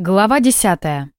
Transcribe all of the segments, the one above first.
Глава десятая.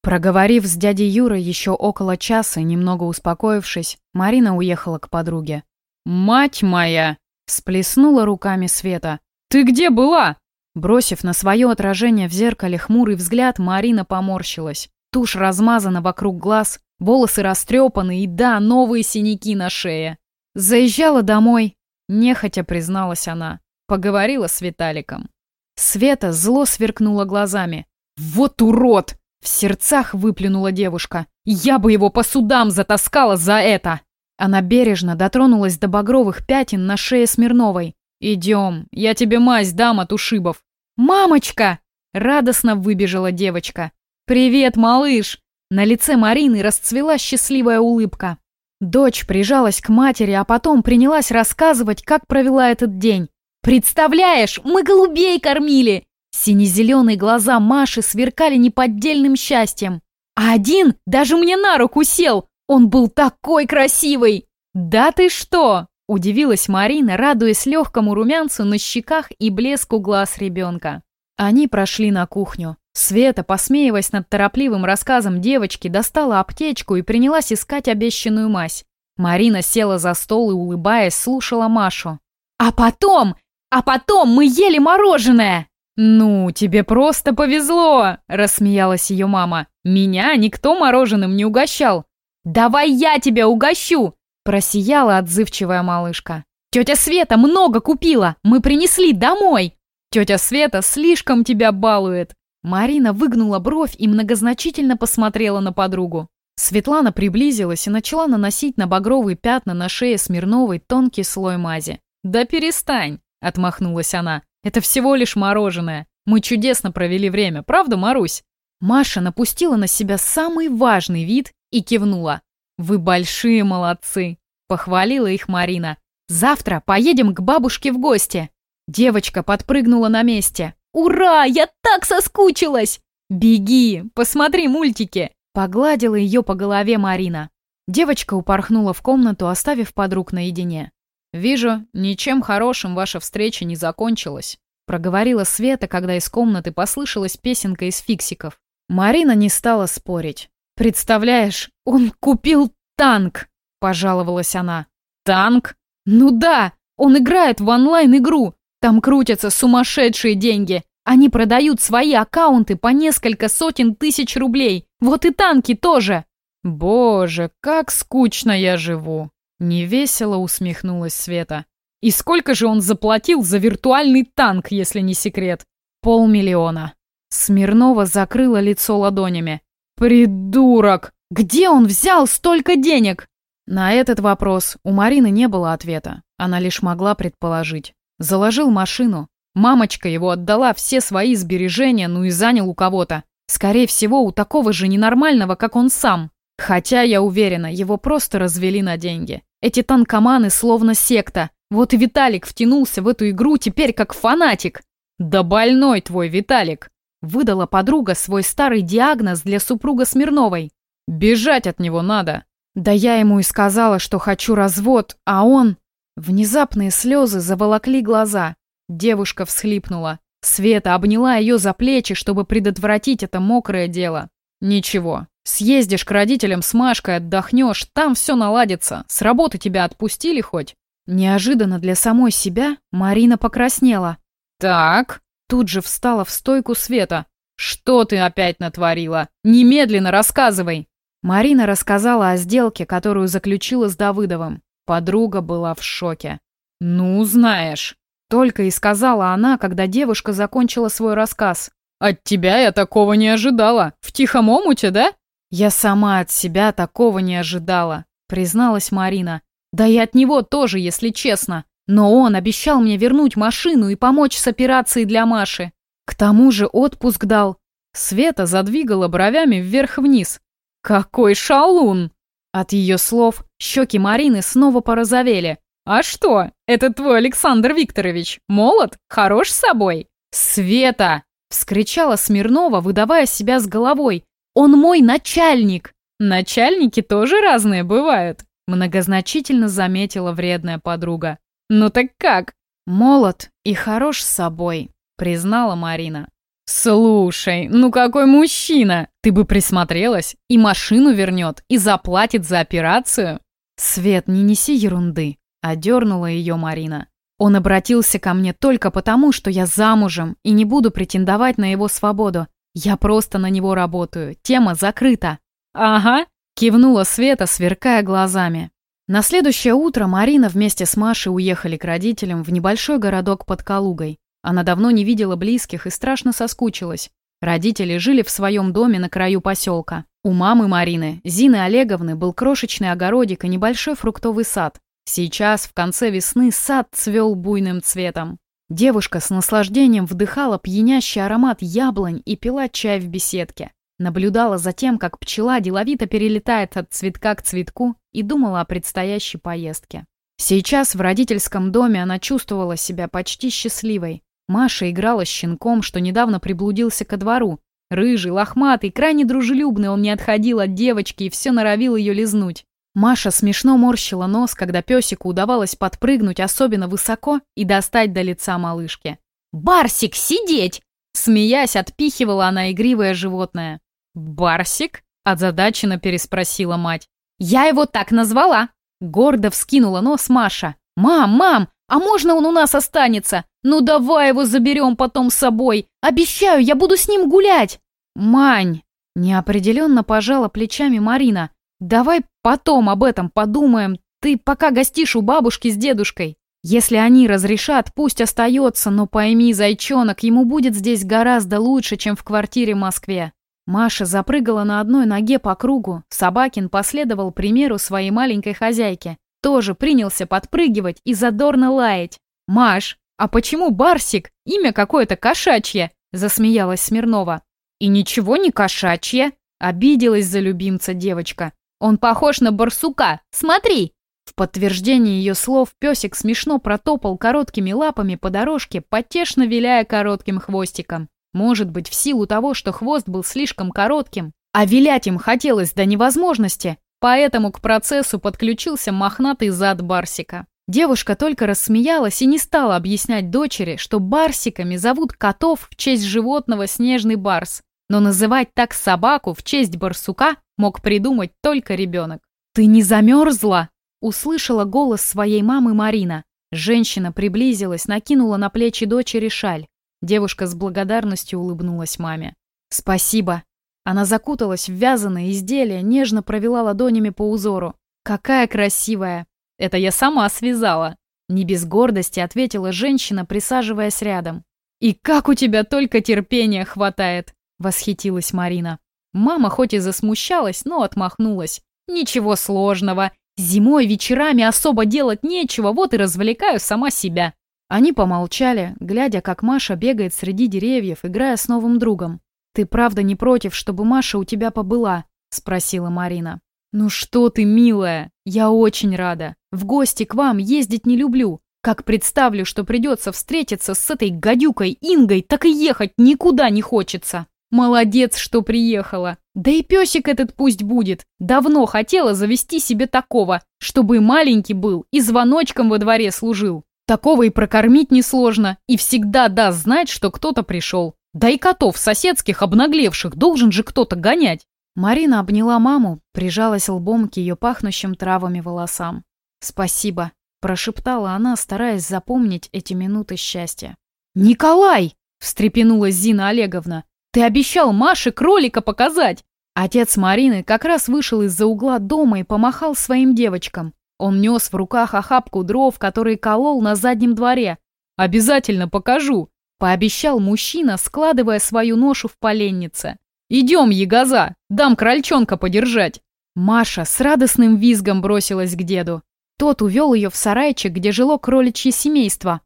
Проговорив с дядей Юрой еще около часа, немного успокоившись, Марина уехала к подруге. «Мать моя!» — сплеснула руками Света. «Ты где была?» Бросив на свое отражение в зеркале хмурый взгляд, Марина поморщилась. Тушь размазана вокруг глаз, волосы растрепаны и, да, новые синяки на шее. Заезжала домой, нехотя призналась она. Поговорила с Виталиком. Света зло сверкнула глазами. «Вот урод!» — в сердцах выплюнула девушка. «Я бы его по судам затаскала за это!» Она бережно дотронулась до багровых пятен на шее Смирновой. «Идем, я тебе мазь дам от ушибов». «Мамочка!» — радостно выбежала девочка. «Привет, малыш!» На лице Марины расцвела счастливая улыбка. Дочь прижалась к матери, а потом принялась рассказывать, как провела этот день. «Представляешь, мы голубей кормили!» Сине-зеленые глаза Маши сверкали неподдельным счастьем. А один даже мне на руку сел. Он был такой красивый! «Да ты что!» – удивилась Марина, радуясь легкому румянцу на щеках и блеску глаз ребенка. Они прошли на кухню. Света, посмеиваясь над торопливым рассказом девочки, достала аптечку и принялась искать обещанную мазь. Марина села за стол и, улыбаясь, слушала Машу. «А потом а потом мы ели мороженое!» «Ну, тебе просто повезло!» – рассмеялась ее мама. «Меня никто мороженым не угощал!» «Давай я тебя угощу!» – просияла отзывчивая малышка. «Тетя Света много купила! Мы принесли домой!» «Тетя Света слишком тебя балует!» Марина выгнула бровь и многозначительно посмотрела на подругу. Светлана приблизилась и начала наносить на багровые пятна на шее Смирновой тонкий слой мази. «Да перестань!» Отмахнулась она. Это всего лишь мороженое. Мы чудесно провели время, правда, Марусь? Маша напустила на себя самый важный вид и кивнула. «Вы большие молодцы!» – похвалила их Марина. «Завтра поедем к бабушке в гости!» Девочка подпрыгнула на месте. «Ура! Я так соскучилась!» «Беги! Посмотри мультики!» Погладила ее по голове Марина. Девочка упорхнула в комнату, оставив подруг наедине. «Вижу, ничем хорошим ваша встреча не закончилась», проговорила Света, когда из комнаты послышалась песенка из фиксиков. Марина не стала спорить. «Представляешь, он купил танк!» – пожаловалась она. «Танк? Ну да, он играет в онлайн-игру. Там крутятся сумасшедшие деньги. Они продают свои аккаунты по несколько сотен тысяч рублей. Вот и танки тоже!» «Боже, как скучно я живу!» Невесело усмехнулась Света. И сколько же он заплатил за виртуальный танк, если не секрет? Полмиллиона. Смирнова закрыла лицо ладонями. «Придурок! Где он взял столько денег?» На этот вопрос у Марины не было ответа. Она лишь могла предположить. Заложил машину. Мамочка его отдала все свои сбережения, ну и занял у кого-то. Скорее всего, у такого же ненормального, как он сам. Хотя, я уверена, его просто развели на деньги. Эти танкоманы словно секта. Вот и Виталик втянулся в эту игру теперь как фанатик. «Да больной твой Виталик!» Выдала подруга свой старый диагноз для супруга Смирновой. «Бежать от него надо!» Да я ему и сказала, что хочу развод, а он... Внезапные слезы заволокли глаза. Девушка всхлипнула. Света обняла ее за плечи, чтобы предотвратить это мокрое дело. «Ничего, Съездишь к родителям с Машкой, отдохнешь, там все наладится. С работы тебя отпустили хоть?» Неожиданно для самой себя Марина покраснела. «Так...» Тут же встала в стойку Света. «Что ты опять натворила? Немедленно рассказывай!» Марина рассказала о сделке, которую заключила с Давыдовым. Подруга была в шоке. «Ну, знаешь...» Только и сказала она, когда девушка закончила свой рассказ. «От тебя я такого не ожидала. В тихом омуте, да?» «Я сама от себя такого не ожидала», — призналась Марина. «Да и от него тоже, если честно. Но он обещал мне вернуть машину и помочь с операцией для Маши. К тому же отпуск дал». Света задвигала бровями вверх-вниз. «Какой шалун!» От ее слов щеки Марины снова порозовели. «А что, это твой Александр Викторович? Молод? Хорош с собой?» «Света!» — вскричала Смирнова, выдавая себя с головой. Он мой начальник. Начальники тоже разные бывают, многозначительно заметила вредная подруга. Ну так как? Молод и хорош с собой, признала Марина. «Слушай, ну какой мужчина! Ты бы присмотрелась, и машину вернет, и заплатит за операцию!» «Свет, не неси ерунды!» — одернула ее Марина. «Он обратился ко мне только потому, что я замужем и не буду претендовать на его свободу. Я просто на него работаю, тема закрыта». «Ага», — кивнула Света, сверкая глазами. На следующее утро Марина вместе с Машей уехали к родителям в небольшой городок под Калугой. Она давно не видела близких и страшно соскучилась. Родители жили в своем доме на краю поселка. У мамы Марины, Зины Олеговны, был крошечный огородик и небольшой фруктовый сад. Сейчас, в конце весны, сад цвел буйным цветом. Девушка с наслаждением вдыхала пьянящий аромат яблонь и пила чай в беседке. Наблюдала за тем, как пчела деловито перелетает от цветка к цветку и думала о предстоящей поездке. Сейчас в родительском доме она чувствовала себя почти счастливой. Маша играла с щенком, что недавно приблудился ко двору. Рыжий, лохматый, крайне дружелюбный, он не отходил от девочки и все норовил ее лизнуть. Маша смешно морщила нос, когда песику удавалось подпрыгнуть особенно высоко и достать до лица малышки. «Барсик, сидеть!» Смеясь, отпихивала она игривое животное. «Барсик?» – озадаченно переспросила мать. «Я его так назвала!» Гордо вскинула нос Маша. «Мам, мам, а можно он у нас останется? Ну давай его заберем потом с собой. Обещаю, я буду с ним гулять!» «Мань!» – неопределенно пожала плечами Марина. «Давай потом об этом подумаем. Ты пока гостишь у бабушки с дедушкой. Если они разрешат, пусть остается, но пойми, зайчонок, ему будет здесь гораздо лучше, чем в квартире в Москве. Маша запрыгала на одной ноге по кругу. Собакин последовал примеру своей маленькой хозяйки. Тоже принялся подпрыгивать и задорно лаять. «Маш, а почему Барсик? Имя какое-то кошачье!» Засмеялась Смирнова. «И ничего не кошачье!» Обиделась за любимца девочка. «Он похож на барсука! Смотри!» В подтверждение ее слов песик смешно протопал короткими лапами по дорожке, потешно виляя коротким хвостиком. Может быть, в силу того, что хвост был слишком коротким, а вилять им хотелось до невозможности, поэтому к процессу подключился мохнатый зад Барсика. Девушка только рассмеялась и не стала объяснять дочери, что барсиками зовут котов в честь животного снежный барс, но называть так собаку в честь барсука мог придумать только ребенок. «Ты не замерзла?» – услышала голос своей мамы Марина. Женщина приблизилась, накинула на плечи дочери шаль. Девушка с благодарностью улыбнулась маме. «Спасибо». Она закуталась в вязаное изделие, нежно провела ладонями по узору. «Какая красивая!» «Это я сама связала!» Не без гордости ответила женщина, присаживаясь рядом. «И как у тебя только терпения хватает!» Восхитилась Марина. Мама хоть и засмущалась, но отмахнулась. «Ничего сложного. Зимой вечерами особо делать нечего, вот и развлекаю сама себя». Они помолчали, глядя, как Маша бегает среди деревьев, играя с новым другом. «Ты правда не против, чтобы Маша у тебя побыла?» — спросила Марина. «Ну что ты, милая, я очень рада. В гости к вам ездить не люблю. Как представлю, что придется встретиться с этой гадюкой Ингой, так и ехать никуда не хочется. Молодец, что приехала. Да и песик этот пусть будет. Давно хотела завести себе такого, чтобы маленький был и звоночком во дворе служил. Такого и прокормить несложно, и всегда даст знать, что кто-то пришел. Да и котов соседских обнаглевших должен же кто-то гонять. Марина обняла маму, прижалась лбом к ее пахнущим травами волосам. «Спасибо», – прошептала она, стараясь запомнить эти минуты счастья. «Николай!» – встрепенулась Зина Олеговна. «Ты обещал Маше кролика показать!» Отец Марины как раз вышел из-за угла дома и помахал своим девочкам. Он нес в руках охапку дров, которые колол на заднем дворе. «Обязательно покажу», — пообещал мужчина, складывая свою ношу в поленнице. «Идем, ягоза, дам крольчонка подержать». Маша с радостным визгом бросилась к деду. Тот увел ее в сарайчик, где жило кроличье семейство.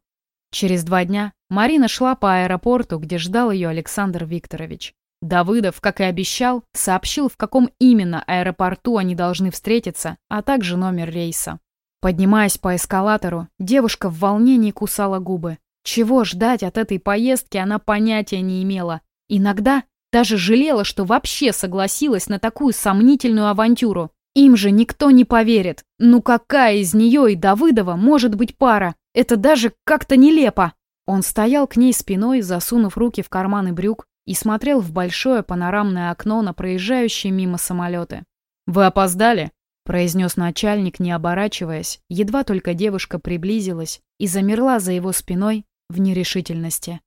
Через два дня Марина шла по аэропорту, где ждал ее Александр Викторович. Давыдов, как и обещал, сообщил, в каком именно аэропорту они должны встретиться, а также номер рейса. Поднимаясь по эскалатору, девушка в волнении кусала губы. Чего ждать от этой поездки она понятия не имела. Иногда даже жалела, что вообще согласилась на такую сомнительную авантюру. Им же никто не поверит. Ну какая из нее и Давыдова может быть пара? Это даже как-то нелепо. Он стоял к ней спиной, засунув руки в карманы брюк, и смотрел в большое панорамное окно на проезжающие мимо самолеты. «Вы опоздали?» – произнес начальник, не оборачиваясь, едва только девушка приблизилась и замерла за его спиной в нерешительности.